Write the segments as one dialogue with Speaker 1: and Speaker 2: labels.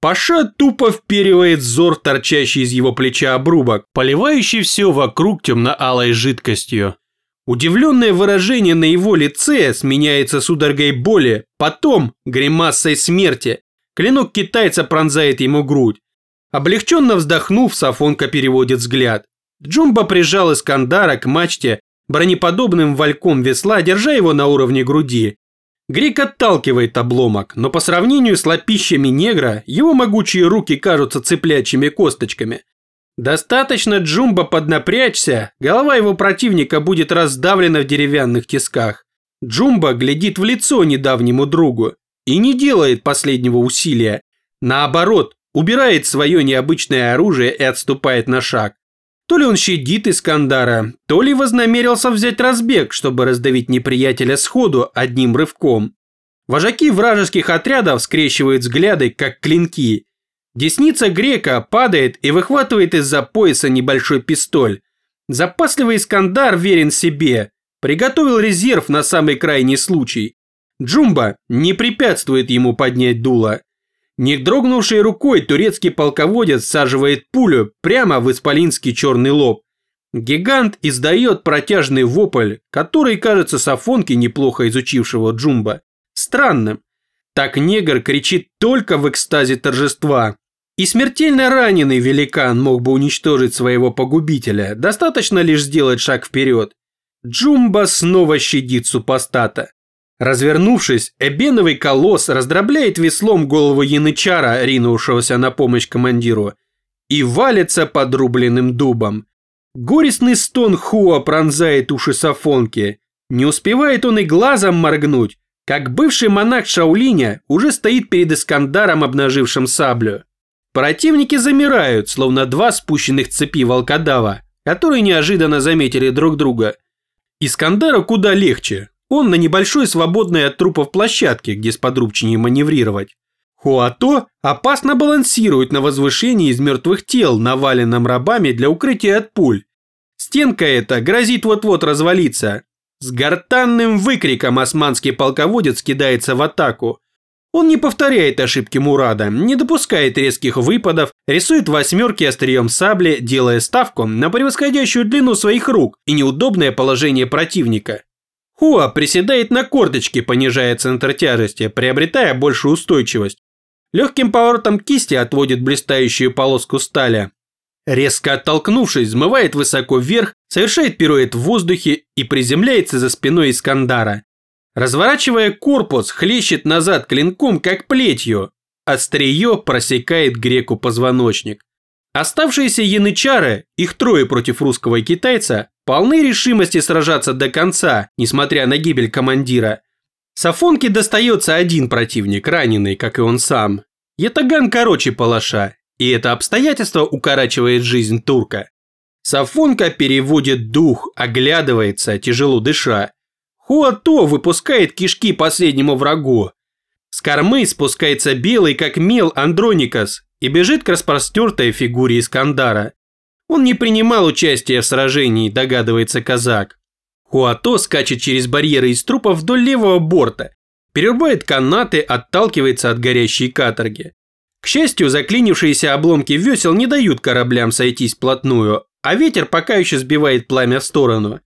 Speaker 1: Паша тупо вперивает взор торчащий из его плеча обрубок, поливающий все вокруг темно-алой жидкостью. Удивленное выражение на его лице сменяется судорогой боли, потом гримасой смерти. Клинок китайца пронзает ему грудь. Облегченно вздохнув, Сафонка переводит взгляд. Джумба прижал Искандара к мачте бронеподобным вальком весла, держа его на уровне груди. Грек отталкивает обломок, но по сравнению с лапищами негра, его могучие руки кажутся цыплячьими косточками. Достаточно Джумба поднапрячься, голова его противника будет раздавлена в деревянных тисках. Джумба глядит в лицо недавнему другу и не делает последнего усилия. Наоборот, убирает свое необычное оружие и отступает на шаг. То ли он щадит Искандара, то ли вознамерился взять разбег, чтобы раздавить неприятеля сходу одним рывком. Вожаки вражеских отрядов скрещивают взгляды, как клинки. Десница грека падает и выхватывает из-за пояса небольшой пистоль. Запасливый Искандар верен себе, приготовил резерв на самый крайний случай. Джумба не препятствует ему поднять дуло. Не дрогнувшей рукой турецкий полководец саживает пулю прямо в исполинский черный лоб. Гигант издает протяжный вопль, который кажется Сафонке, неплохо изучившего Джумба, странным. Так негр кричит только в экстазе торжества. И смертельно раненый великан мог бы уничтожить своего погубителя, достаточно лишь сделать шаг вперед. Джумба снова щадит супостата. Развернувшись, эбеновый колосс раздробляет веслом голову янычара, ринувшегося на помощь командиру, и валится подрубленным дубом. Горестный стон Хуа пронзает уши Сафонки. Не успевает он и глазом моргнуть, как бывший монах Шаулиня уже стоит перед Искандаром, обнажившим саблю. Противники замирают, словно два спущенных цепи волкодава, которые неожиданно заметили друг друга. Искандару куда легче, он на небольшой свободной от трупов площадке, где сподручнее маневрировать. Хуато опасно балансирует на возвышении из мертвых тел, наваленном рабами для укрытия от пуль. Стенка эта грозит вот-вот развалиться. С гортанным выкриком османский полководец кидается в атаку. Он не повторяет ошибки Мурада, не допускает резких выпадов, рисует восьмерки острием сабли, делая ставку на превосходящую длину своих рук и неудобное положение противника. Хуа приседает на корточки, понижая центр тяжести, приобретая большую устойчивость. Легким поворотом кисти отводит блистающую полоску стали. Резко оттолкнувшись, взмывает высоко вверх, совершает пируэт в воздухе и приземляется за спиной Искандара. Разворачивая корпус, хлещет назад клинком, как плетью. Острие просекает греку позвоночник. Оставшиеся янычары, их трое против русского и китайца, полны решимости сражаться до конца, несмотря на гибель командира. Сафонке достается один противник, раненый, как и он сам. Ятаган короче палаша, и это обстоятельство укорачивает жизнь турка. Сафонка переводит дух, оглядывается, тяжело дыша. Хуато выпускает кишки последнему врагу. С кормы спускается белый, как мел, Андроникас, и бежит к распростертой фигуре Искандара. Он не принимал участия в сражении, догадывается казак. Хуато скачет через барьеры из трупов вдоль левого борта, перерубает канаты, отталкивается от горящей каторги. К счастью, заклинившиеся обломки весел не дают кораблям сойтись вплотную, а ветер пока еще сбивает пламя в сторону.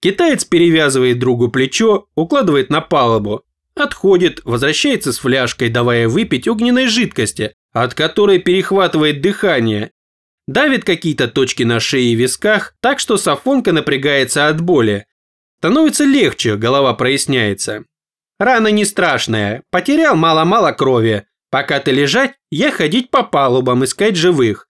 Speaker 1: Китаец перевязывает другу плечо, укладывает на палубу, отходит, возвращается с фляжкой, давая выпить огненной жидкости, от которой перехватывает дыхание. Давит какие-то точки на шее и висках, так что Сафонка напрягается от боли. Становится легче, голова проясняется. Рана не страшная, потерял мало-мало крови. Пока ты лежать, я ходить по палубам, искать живых.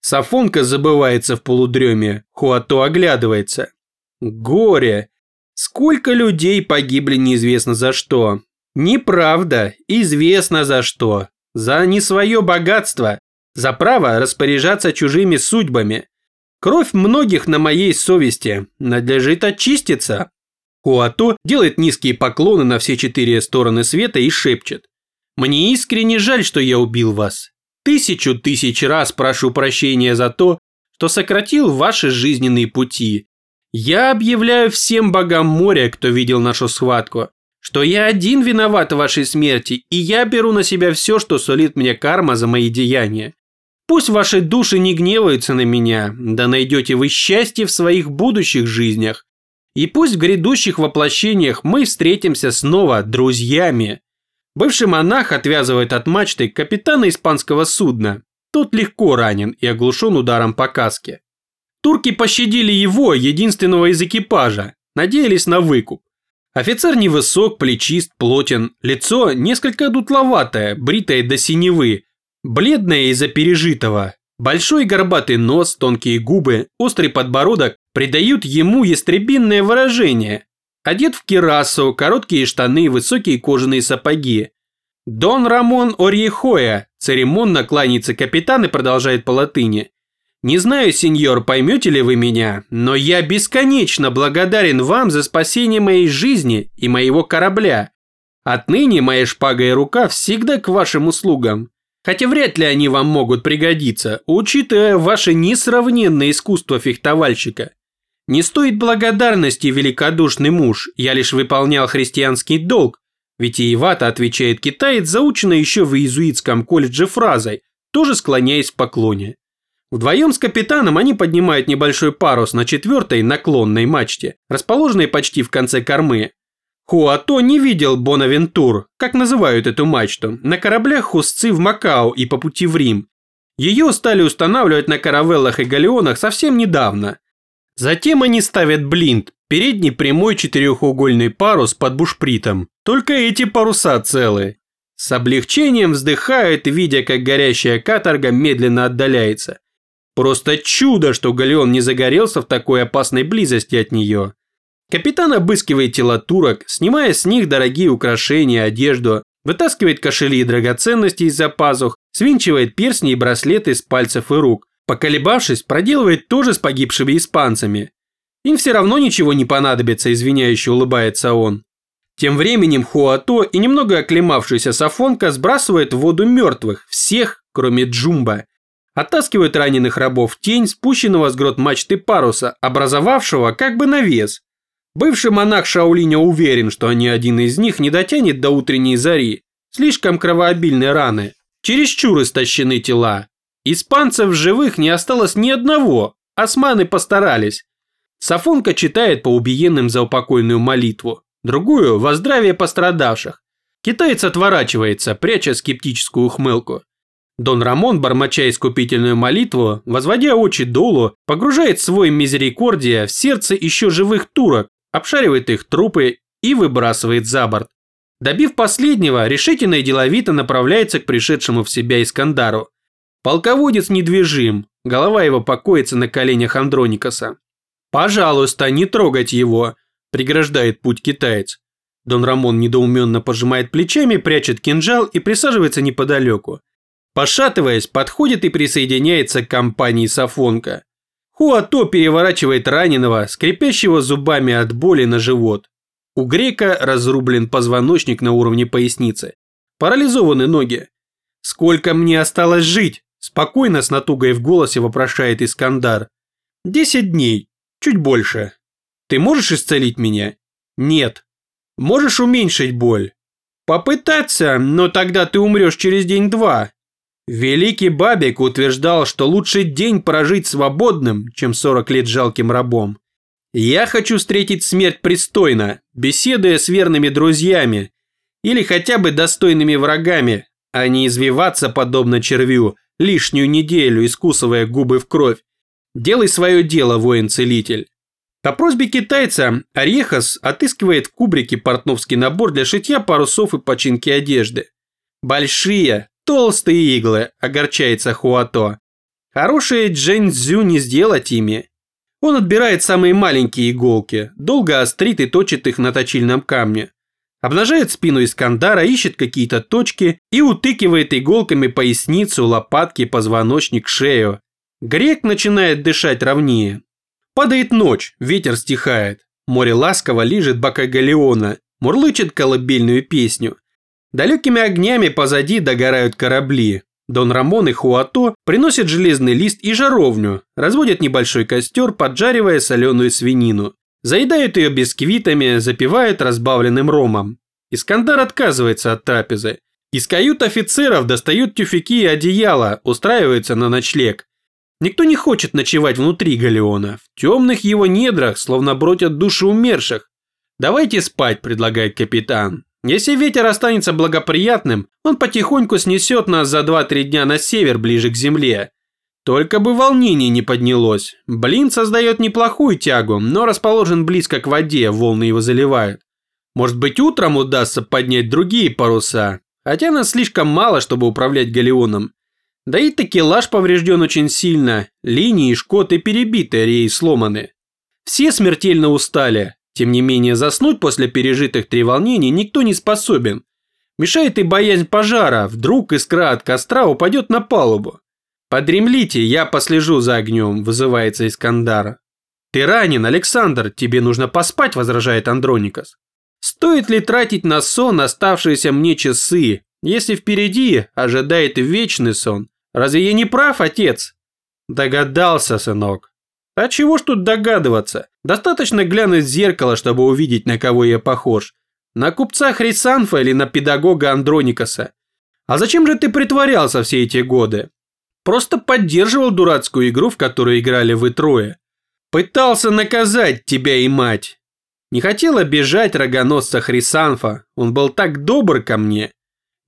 Speaker 1: Сафонка забывается в полудреме, Хуато оглядывается. Горе! Сколько людей погибли неизвестно за что. Неправда, известно за что. За не свое богатство, за право распоряжаться чужими судьбами. Кровь многих на моей совести, надлежит очиститься. Хуато делает низкие поклоны на все четыре стороны света и шепчет. Мне искренне жаль, что я убил вас. Тысячу тысяч раз прошу прощения за то, что сократил ваши жизненные пути. Я объявляю всем богам моря, кто видел нашу схватку, что я один виноват в вашей смерти, и я беру на себя все, что солит мне карма за мои деяния. Пусть ваши души не гневаются на меня, да найдете вы счастье в своих будущих жизнях. И пусть в грядущих воплощениях мы встретимся снова друзьями. Бывший монах отвязывает от мачты капитана испанского судна. Тот легко ранен и оглушен ударом по каске. Турки пощадили его, единственного из экипажа, надеялись на выкуп. Офицер невысок, плечист, плотен, лицо несколько дутловатое, бритое до синевы, бледное из-за пережитого. Большой горбатый нос, тонкие губы, острый подбородок придают ему ястребинное выражение. Одет в кирасу, короткие штаны, высокие кожаные сапоги. Дон Рамон Орьехоя церемонно кланяется капитан и продолжает по латыни. Не знаю, сеньор, поймете ли вы меня, но я бесконечно благодарен вам за спасение моей жизни и моего корабля. Отныне моя шпага и рука всегда к вашим услугам. Хотя вряд ли они вам могут пригодиться, учитывая ваше несравненное искусство фехтовальщика. Не стоит благодарности, великодушный муж, я лишь выполнял христианский долг, ведь Иевата отвечает китаец, заученной еще в иезуитском колледже фразой, тоже склоняясь в поклоне. Вдвоем с капитаном они поднимают небольшой парус на четвертой наклонной мачте, расположенной почти в конце кормы. Хуато не видел Бонавентур, как называют эту мачту, на кораблях Хусцы в Макао и по пути в Рим. Ее стали устанавливать на каравеллах и галеонах совсем недавно. Затем они ставят блинт, передний прямой четырехугольный парус под бушпритом. Только эти паруса целы. С облегчением вздыхают, видя, как горящая каторга медленно отдаляется. Просто чудо, что галеон не загорелся в такой опасной близости от нее. Капитан обыскивает тела турок, снимая с них дорогие украшения, одежду, вытаскивает кошели и драгоценности из-за пазух, свинчивает перстни и браслеты с пальцев и рук. Поколебавшись, проделывает то же с погибшими испанцами. Им все равно ничего не понадобится, извиняюще улыбается он. Тем временем Хуато и немного оклемавшийся Сафонка сбрасывает в воду мертвых, всех, кроме Джумба, Оттаскивают раненых рабов в тень спущенного с грот мачты паруса, образовавшего как бы навес. Бывший монах Шаолиня уверен, что ни один из них не дотянет до утренней зари. Слишком кровообильные раны. Чересчур истощены тела. Испанцев живых не осталось ни одного. Османы постарались. Сафонка читает по убиенным за упокойную молитву. Другую – во здравие пострадавших. Китаец отворачивается, пряча скептическую ухмылку. Дон Рамон, бормоча искупительную молитву, возводя очи долу, погружает свой мизерикордия в сердце еще живых турок, обшаривает их трупы и выбрасывает за борт. Добив последнего, решительно и деловито направляется к пришедшему в себя Искандару. Полководец недвижим, голова его покоится на коленях Андроникаса. «Пожалуйста, не трогать его», – преграждает путь китаец. Дон Рамон недоуменно пожимает плечами, прячет кинжал и присаживается неподалеку. Пошатываясь, подходит и присоединяется к компании Сафонка. Хуато переворачивает раненого, скрипящего зубами от боли на живот. У грека разрублен позвоночник на уровне поясницы. Парализованы ноги. «Сколько мне осталось жить?» Спокойно с натугой в голосе вопрошает Искандар. «Десять дней. Чуть больше. Ты можешь исцелить меня?» «Нет». «Можешь уменьшить боль?» «Попытаться, но тогда ты умрешь через день-два. Великий Бабик утверждал, что лучше день прожить свободным, чем 40 лет жалким рабом. Я хочу встретить смерть пристойно, беседуя с верными друзьями или хотя бы достойными врагами, а не извиваться подобно червю, лишнюю неделю искусывая губы в кровь. Делай свое дело, воин-целитель. По просьбе китайца Орехас отыскивает в кубрике портновский набор для шитья парусов и починки одежды. Большие, Толстые иглы, огорчается Хуато. Хорошие джэньцзю не сделать ими. Он отбирает самые маленькие иголки, долго острит и точит их на точильном камне. Обнажает спину Искандара, ищет какие-то точки и утыкивает иголками поясницу, лопатки, позвоночник, шею. Грек начинает дышать ровнее. Падает ночь, ветер стихает. Море ласково лижет бока галеона, мурлычет колыбельную песню. Далекими огнями позади догорают корабли. Дон Рамон и Хуато приносят железный лист и жаровню, разводят небольшой костер, поджаривая соленую свинину. Заедают ее бисквитами, запивают разбавленным ромом. Искандар отказывается от трапезы. Из кают офицеров достают тюфяки и одеяла, устраиваются на ночлег. Никто не хочет ночевать внутри галеона. В темных его недрах словно бродят души умерших. «Давайте спать», – предлагает капитан. «Если ветер останется благоприятным, он потихоньку снесет нас за 2-3 дня на север, ближе к земле. Только бы волнение не поднялось. Блин создает неплохую тягу, но расположен близко к воде, волны его заливают. Может быть утром удастся поднять другие паруса, хотя нас слишком мало, чтобы управлять галеоном. Да и такелаж поврежден очень сильно, линии, шкоты перебиты, реи сломаны. Все смертельно устали, тем не менее заснуть после пережитых три волнений никто не способен. Мешает и боязнь пожара, вдруг искра от костра упадет на палубу. «Подремлите, я послежу за огнем», – вызывается Искандар. «Ты ранен, Александр, тебе нужно поспать», – возражает Андроникас. «Стоит ли тратить на сон оставшиеся мне часы, если впереди ожидает вечный сон? Разве я не прав, отец?» «Догадался, сынок». «А чего ж тут догадываться? Достаточно глянуть в зеркало, чтобы увидеть, на кого я похож. На купца Хрисанфа или на педагога Андроникаса. А зачем же ты притворялся все эти годы? Просто поддерживал дурацкую игру, в которую играли вы трое. Пытался наказать тебя и мать. Не хотел обижать рогоносца Хрисанфа, он был так добр ко мне.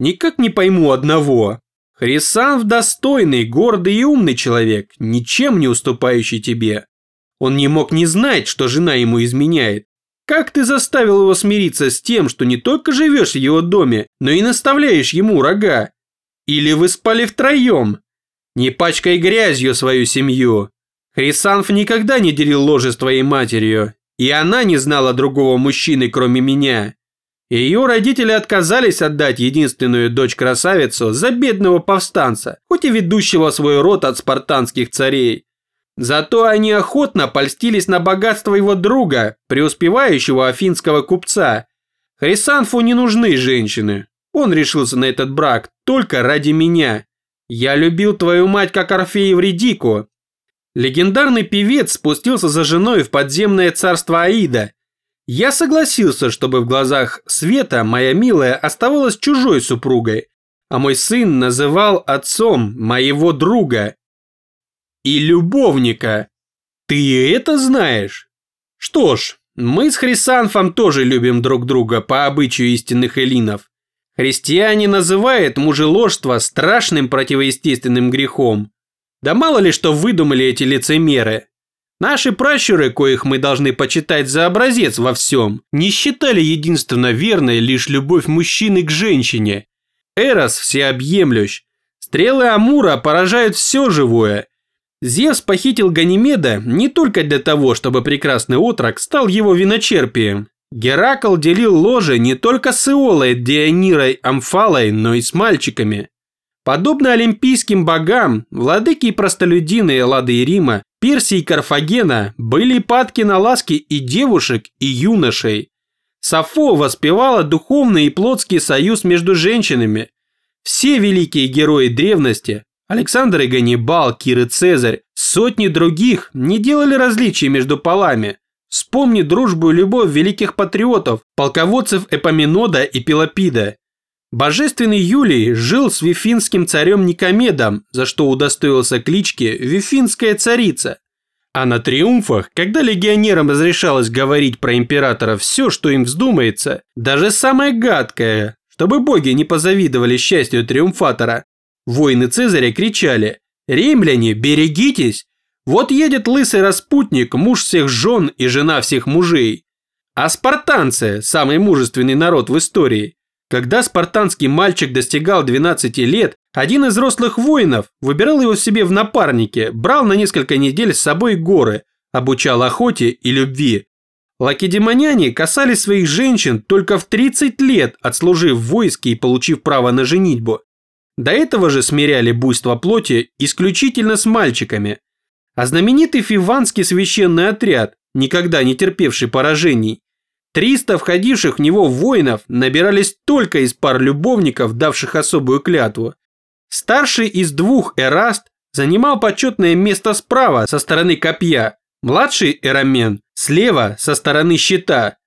Speaker 1: Никак не пойму одного. Хрисанф достойный, гордый и умный человек, ничем не уступающий тебе. Он не мог не знать, что жена ему изменяет. Как ты заставил его смириться с тем, что не только живешь в его доме, но и наставляешь ему рога? Или вы спали втроем? Не пачкай грязью свою семью. Хрисанф никогда не делил ложе с твоей матерью, и она не знала другого мужчины, кроме меня. Ее родители отказались отдать единственную дочь-красавицу за бедного повстанца, хоть и ведущего свой род от спартанских царей. Зато они охотно польстились на богатство его друга, преуспевающего афинского купца. Хрисанфу не нужны женщины. Он решился на этот брак только ради меня. Я любил твою мать, как Орфей Евредику. Легендарный певец спустился за женой в подземное царство Аида. Я согласился, чтобы в глазах Света моя милая оставалась чужой супругой, а мой сын называл отцом моего друга и любовника. Ты это знаешь? Что ж, мы с Хрисанфом тоже любим друг друга по обычаю истинных эллинов. Христиане называют мужеложство страшным противоестественным грехом. Да мало ли что выдумали эти лицемеры. Наши пращуры, коих мы должны почитать за образец во всем, не считали единственно верной лишь любовь мужчины к женщине. Эрос всеобъемлющ. Стрелы Амура поражают все живое. Зевс похитил Ганимеда не только для того, чтобы прекрасный отрок стал его виночерпием. Геракл делил ложе не только с Иолой, Дионирой, Амфалой, но и с мальчиками. Подобно олимпийским богам, владыки и простолюдины Эллады и Рима, Персии и Карфагена были падки на ласки и девушек, и юношей. Сафо воспевала духовный и плотский союз между женщинами. Все великие герои древности Александр и Ганнибал, Кир и Цезарь, сотни других не делали различий между полами – Вспомни дружбу и любовь великих патриотов, полководцев Эпоминода и Пелопида. Божественный Юлий жил с вифинским царем Никомедом, за что удостоился клички «Вифинская царица». А на триумфах, когда легионерам разрешалось говорить про императора все, что им вздумается, даже самое гадкое, чтобы боги не позавидовали счастью триумфатора, воины Цезаря кричали «Римляне, берегитесь! Вот едет лысый распутник, муж всех жен и жена всех мужей. А спартанцы – самый мужественный народ в истории. Когда спартанский мальчик достигал 12 лет, один из взрослых воинов выбирал его себе в напарнике, брал на несколько недель с собой горы, обучал охоте и любви. Лакедемоняне касались своих женщин только в 30 лет, отслужив в войске и получив право на женитьбу. До этого же смиряли буйство плоти исключительно с мальчиками, а знаменитый фиванский священный отряд, никогда не терпевший поражений, 300 входивших в него воинов набирались только из пар любовников, давших особую клятву. Старший из двух Эраст занимал почетное место справа со стороны копья, младший Эрамен слева со стороны щита.